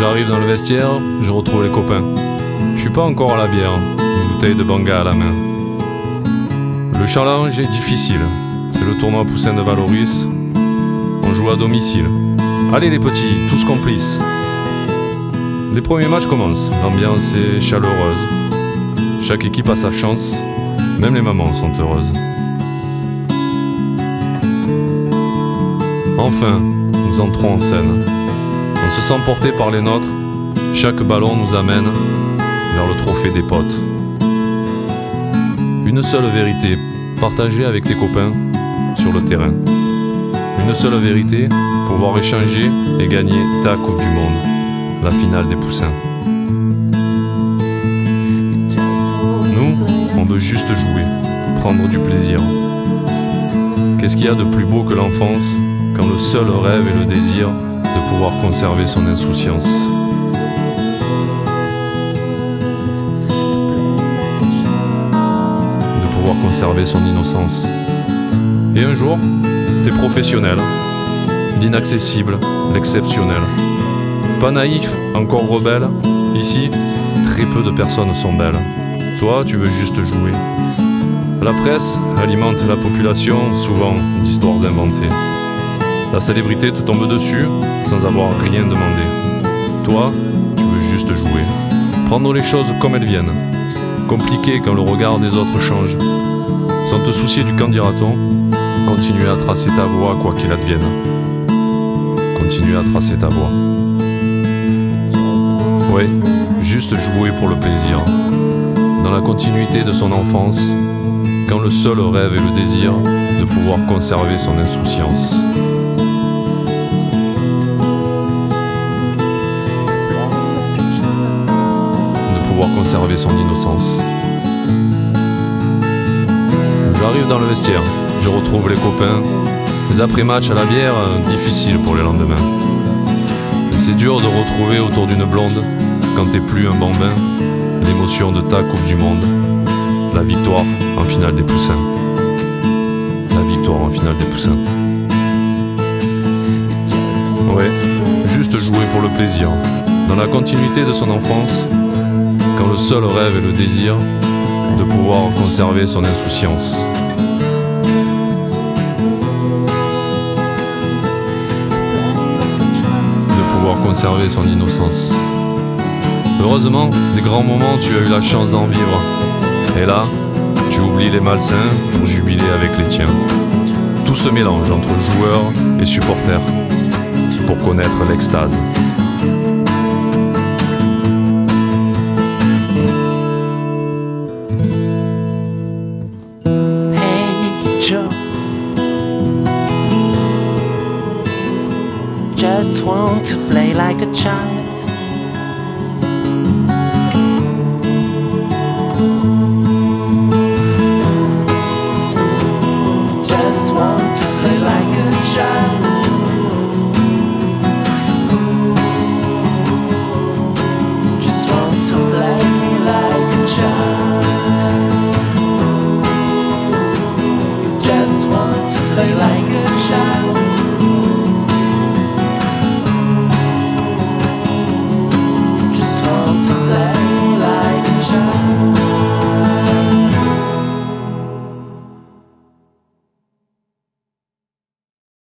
J'arrive dans le vestiaire, je retrouve les copains. Je suis pas encore à la bière, une bouteille de banga à la main. Le challenge est difficile. C'est le tournoi Poussin de Valoris. On joue à domicile. Allez les petits, tous complices. Les premiers matchs commencent, l'ambiance est chaleureuse. Chaque équipe a sa chance, même les mamans sont heureuses. Enfin, nous entrons en scène. Se sent porté par les nôtres, chaque ballon nous amène vers le trophée des potes. Une seule vérité, partagée avec tes copains sur le terrain. Une seule vérité, pouvoir échanger et gagner ta Coupe du Monde, la finale des poussins. Nous, on veut juste jouer, prendre du plaisir. Qu'est-ce qu'il y a de plus beau que l'enfance quand le seul rêve est le désir de pouvoir conserver son insouciance De pouvoir conserver son innocence. Et un jour, t'es professionnel, l'inaccessible, l'exceptionnel. Pas naïf, encore rebelle, ici, très peu de personnes sont belles. Toi, tu veux juste jouer. La presse alimente la population, souvent d'histoires inventées. La célébrité te tombe dessus sans avoir rien demandé. Toi, tu veux juste jouer. Prendre les choses comme elles viennent. Compliqué quand le regard des autres change. Sans te soucier du qu'en dira-t-on, continuer à tracer ta voie quoi qu'il advienne. Continuer à tracer ta voie. Oui, juste jouer pour le plaisir. Dans la continuité de son enfance, quand le seul rêve est le désir de pouvoir conserver son insouciance. Son innocence. J'arrive dans le vestiaire, je retrouve les copains. Les après-matchs à la bière, difficile pour le lendemain. C'est dur de retrouver autour d'une blonde, quand t'es plus un bambin, l'émotion de ta Coupe du Monde. La victoire en finale des poussins. La victoire en finale des poussins. Ouais, juste jouer pour le plaisir. Dans la continuité de son enfance, le seul rêve est le désir de pouvoir conserver son insouciance. De pouvoir conserver son innocence. Heureusement, les grands moments, tu as eu la chance d'en vivre. Et là, tu oublies les malsains pour jubiler avec les tiens. Tout se mélange entre joueurs et supporters pour connaître l'extase. Just want to play like a child.